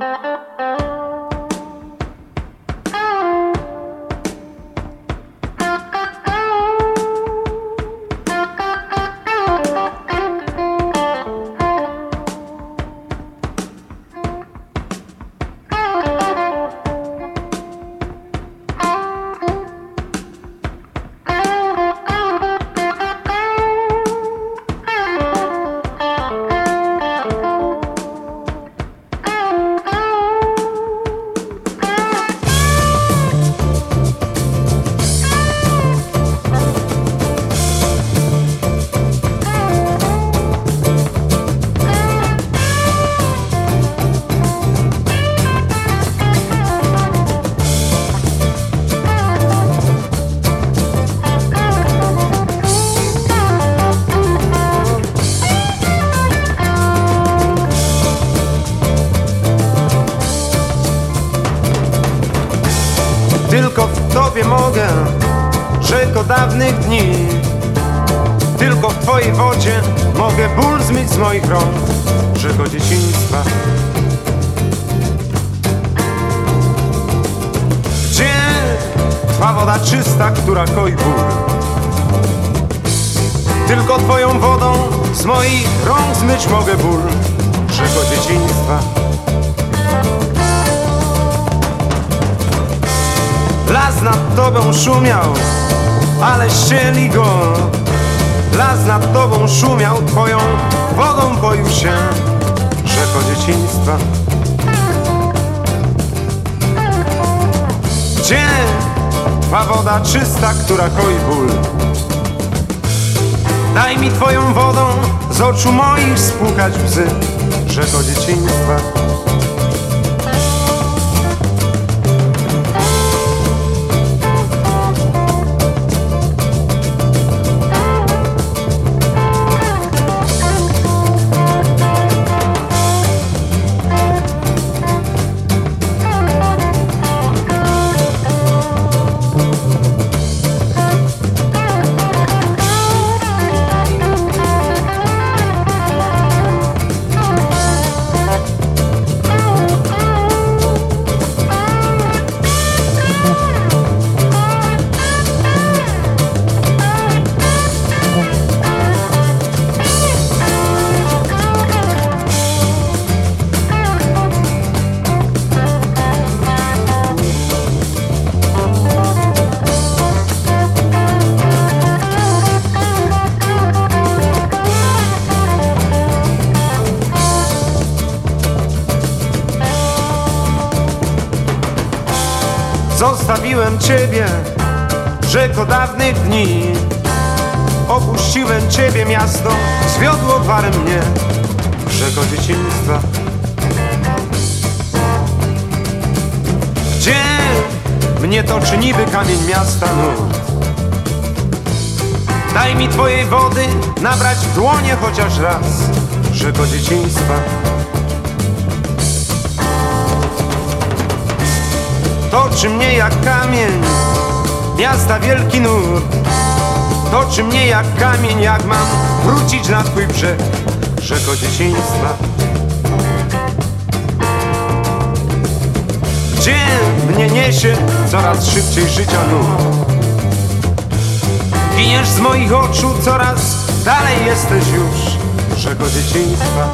Tylko rzeko dawnych dni. Tylko w Twojej wodzie mogę ból zmyć z moich rąk. Rzeko dzieciństwa. Gdzie Twa woda czysta, która koi ból? Tylko Twoją wodą z moich rąk zmyć mogę ból. Rzeko dzieciństwa. Las nad tobą szumiał, ale ścieli go. Las nad tobą szumiał, twoją wodą poił się Rzeko dzieciństwa. Gdzie twa woda czysta, która koi ból. Daj mi twoją wodą z oczu moich spłukać łzy Rzeko dzieciństwa Zostawiłem Ciebie, rzeko dawnych dni. Opuściłem Ciebie miasto, zwiodło gwarem mnie. Rzeko dzieciństwa. Gdzie mnie toczy niby kamień miasta nut Daj mi Twojej wody, nabrać w dłonie chociaż raz. Rzeko dzieciństwa Toczy mnie jak kamień, miasta wielki nurt. Toczy mnie jak kamień, jak mam wrócić na twój brzeg Rzeko dzieciństwa. Gdzie mnie niesie coraz szybciej życia nurt? Giniesz z moich oczu, coraz dalej jesteś już Rzeko dzieciństwa